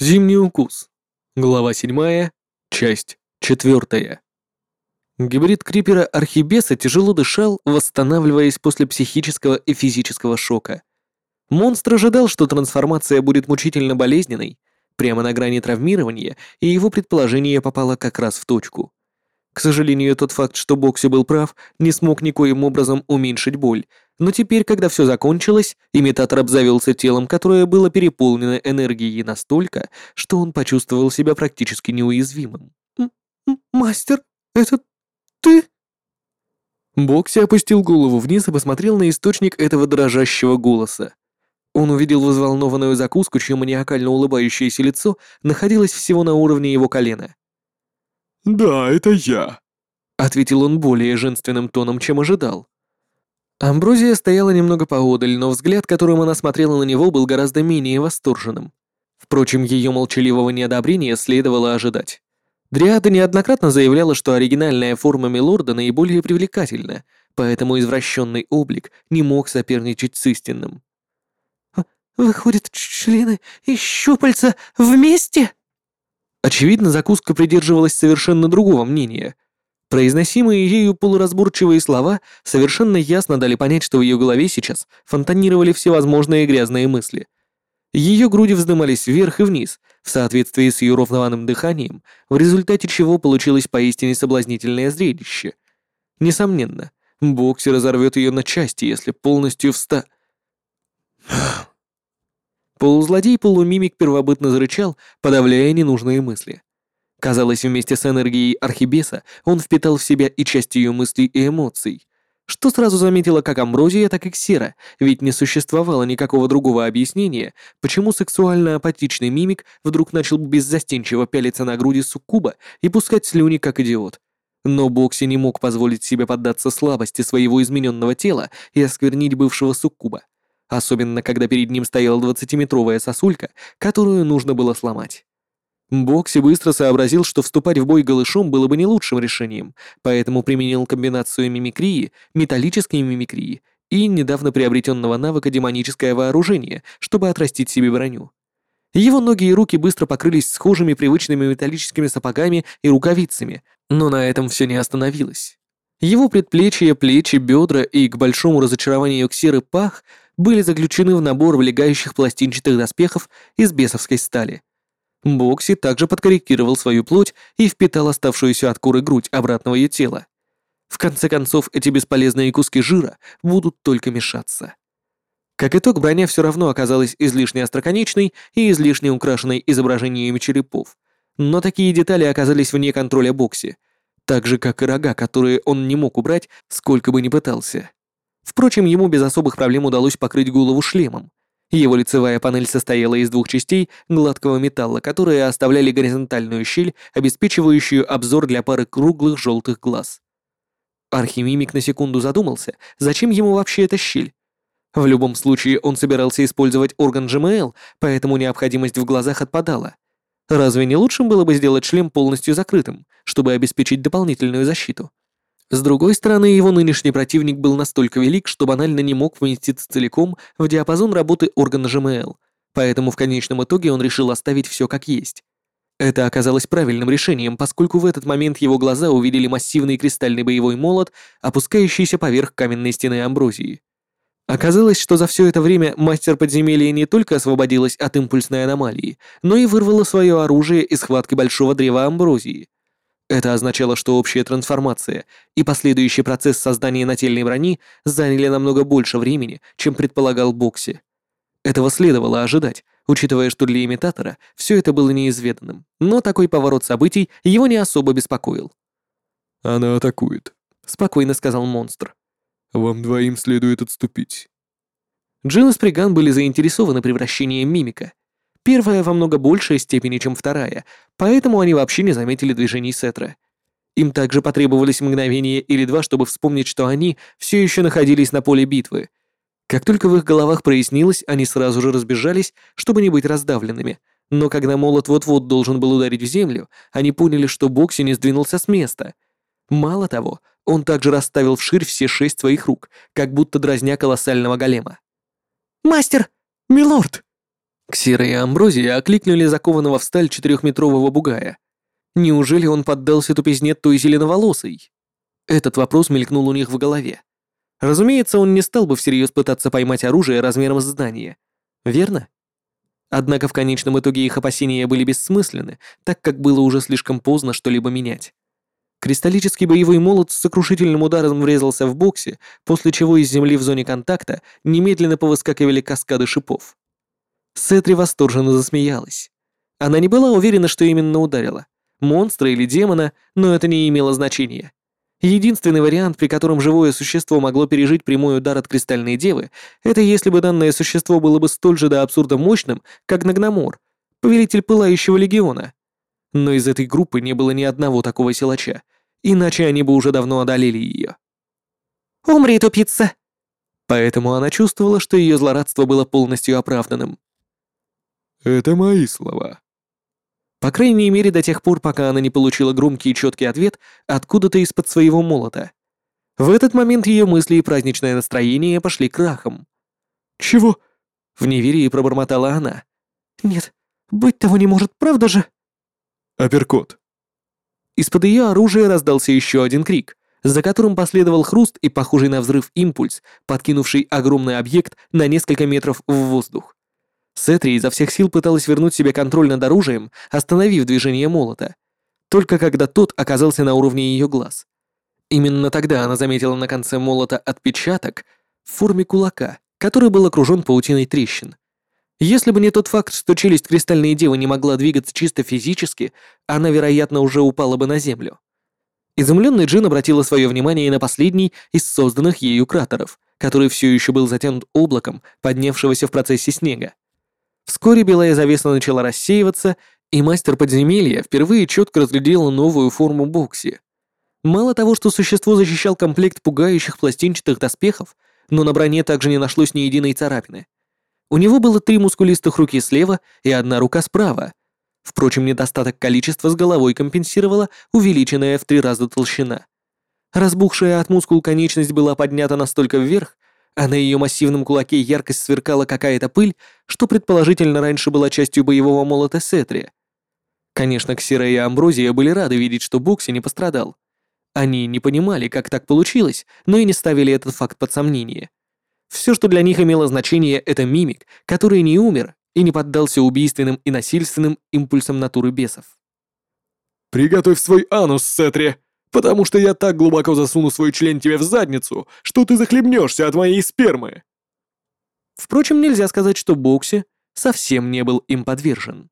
Зимний укус. Глава 7, часть 4. Гибрид Крипера Архибеса тяжело дышал, восстанавливаясь после психического и физического шока. Монстр ожидал, что трансформация будет мучительно болезненной, прямо на грани травмирования, и его предположение попало как раз в точку. К сожалению, тот факт, что Бокси был прав, не смог никоим образом уменьшить боль, но теперь, когда все закончилось, имитатор обзавелся телом, которое было переполнено энергией настолько, что он почувствовал себя практически неуязвимым. «Мастер, это ты?» Бокси опустил голову вниз и посмотрел на источник этого дрожащего голоса. Он увидел взволнованную закуску, чье маниакально улыбающееся лицо находилось всего на уровне его колена. «Да, это я», — ответил он более женственным тоном, чем ожидал. Амброзия стояла немного поодаль, но взгляд, которым она смотрела на него, был гораздо менее восторженным. Впрочем, ее молчаливого неодобрения следовало ожидать. Дриада неоднократно заявляла, что оригинальная форма Милорда наиболее привлекательна, поэтому извращенный облик не мог соперничать с истинным. «Выходит, члены и щупальца вместе?» Очевидно, закуска придерживалась совершенно другого мнения. Произносимые ею полуразборчивые слова совершенно ясно дали понять, что в ее голове сейчас фонтанировали всевозможные грязные мысли. Ее груди вздымались вверх и вниз, в соответствии с ее ровнованным дыханием, в результате чего получилось поистине соблазнительное зрелище. Несомненно, боксер разорвет ее на части, если полностью вста... Полузлодей-полумимик первобытно зарычал, подавляя ненужные мысли. Казалось, вместе с энергией Архибеса он впитал в себя и часть ее мыслей и эмоций, что сразу заметила как Амброзия, так и Ксера, ведь не существовало никакого другого объяснения, почему сексуально-апатичный мимик вдруг начал беззастенчиво пялиться на груди суккуба и пускать слюни как идиот. Но Бокси не мог позволить себе поддаться слабости своего измененного тела и осквернить бывшего суккуба особенно когда перед ним стояла двадцатиметровая сосулька, которую нужно было сломать. Бокси быстро сообразил, что вступать в бой голышом было бы не лучшим решением, поэтому применил комбинацию мимикрии, металлической мимикрии и недавно приобретенного навыка демоническое вооружение, чтобы отрастить себе броню. Его ноги и руки быстро покрылись схожими привычными металлическими сапогами и рукавицами, но на этом все не остановилось. Его предплечья, плечи, бедра и, к большому разочарованию ксеры, пах были заключены в набор влегающих пластинчатых доспехов из бесовской стали. Бокси также подкорректировал свою плоть и впитал оставшуюся от куры грудь обратного ее тела. В конце концов, эти бесполезные куски жира будут только мешаться. Как итог, броня все равно оказалась излишне остроконечной и излишне украшенной изображениями черепов, но такие детали оказались вне контроля Бокси, так же, как и рога, которые он не мог убрать, сколько бы ни пытался. Впрочем, ему без особых проблем удалось покрыть голову шлемом. Его лицевая панель состояла из двух частей гладкого металла, которые оставляли горизонтальную щель, обеспечивающую обзор для пары круглых желтых глаз. Архимимик на секунду задумался, зачем ему вообще эта щель. В любом случае он собирался использовать орган GML, поэтому необходимость в глазах отпадала. Разве не лучшим было бы сделать шлем полностью закрытым, чтобы обеспечить дополнительную защиту? С другой стороны, его нынешний противник был настолько велик, что банально не мог вместиться целиком в диапазон работы органа ЖМЛ, поэтому в конечном итоге он решил оставить все как есть. Это оказалось правильным решением, поскольку в этот момент его глаза увидели массивный кристальный боевой молот, опускающийся поверх каменной стены амброзии. Оказалось, что за все это время мастер подземелья не только освободилась от импульсной аномалии, но и вырвала свое оружие из схватки большого древа амброзии. Это означало, что общая трансформация и последующий процесс создания нательной брони заняли намного больше времени, чем предполагал Бокси. Этого следовало ожидать, учитывая, что для имитатора все это было неизведанным, но такой поворот событий его не особо беспокоил. «Она атакует», — спокойно сказал монстр. «Вам двоим следует отступить». Джилл и Сприган были заинтересованы превращением мимика, Первая во много большей степени, чем вторая, поэтому они вообще не заметили движений Сетра. Им также потребовались мгновение или два, чтобы вспомнить, что они все еще находились на поле битвы. Как только в их головах прояснилось, они сразу же разбежались, чтобы не быть раздавленными. Но когда молот вот-вот должен был ударить в землю, они поняли, что Бокси не сдвинулся с места. Мало того, он также расставил вширь все шесть своих рук, как будто дразня колоссального голема. «Мастер! Милорд!» Ксира и Амброзия окликнули закованного в сталь четырехметрового бугая. Неужели он поддался тупизне той зеленоволосой? Этот вопрос мелькнул у них в голове. Разумеется, он не стал бы всерьез пытаться поймать оружие размером с здание. Верно? Однако в конечном итоге их опасения были бессмысленны, так как было уже слишком поздно что-либо менять. Кристаллический боевой молот с сокрушительным ударом врезался в боксе, после чего из земли в зоне контакта немедленно повыскакивали каскады шипов. Сетри восторженно засмеялась. Она не была уверена, что именно ударила. Монстра или демона, но это не имело значения. Единственный вариант, при котором живое существо могло пережить прямой удар от Кристальной Девы, это если бы данное существо было бы столь же до абсурда мощным, как Нагномор, повелитель Пылающего Легиона. Но из этой группы не было ни одного такого силача, иначе они бы уже давно одолели ее. «Умри, тупица!» Поэтому она чувствовала, что ее злорадство было полностью оправданным. Это мои слова. По крайней мере, до тех пор, пока она не получила громкий и четкий ответ откуда-то из-под своего молота. В этот момент ее мысли и праздничное настроение пошли крахом. Чего? В неверии пробормотала она. «Нет, быть того не может, правда же?» Апперкот. Из-под ее оружия раздался еще один крик, за которым последовал хруст и похожий на взрыв импульс, подкинувший огромный объект на несколько метров в воздух. Сетри изо всех сил пыталась вернуть себе контроль над оружием, остановив движение молота. Только когда тот оказался на уровне ее глаз. Именно тогда она заметила на конце молота отпечаток в форме кулака, который был окружен паутиной трещин. Если бы не тот факт, что челюсть Кристальной Девы не могла двигаться чисто физически, она, вероятно, уже упала бы на землю. Изумленный Джин обратила свое внимание на последний из созданных ею кратеров, который все еще был затянут облаком, поднявшегося в процессе снега. Вскоре белая завеса начала рассеиваться, и мастер подземелья впервые четко разглядела новую форму Бокси. Мало того, что существо защищал комплект пугающих пластинчатых доспехов, но на броне также не нашлось ни единой царапины. У него было три мускулистых руки слева и одна рука справа. Впрочем, недостаток количества с головой компенсировала увеличенная в три раза толщина. Разбухшая от мускул конечность была поднята настолько вверх, а на ее массивном кулаке яркость сверкала какая-то пыль, что предположительно раньше была частью боевого молота Сетри. Конечно, Ксира и Амброзия были рады видеть, что Бокси не пострадал. Они не понимали, как так получилось, но и не ставили этот факт под сомнение. Все, что для них имело значение, это мимик, который не умер и не поддался убийственным и насильственным импульсам натуры бесов. «Приготовь свой анус, Сетри!» Потому что я так глубоко засуну свой член тебе в задницу, что ты захлебнешься от моей спермы». Впрочем, нельзя сказать, что Бокси совсем не был им подвержен.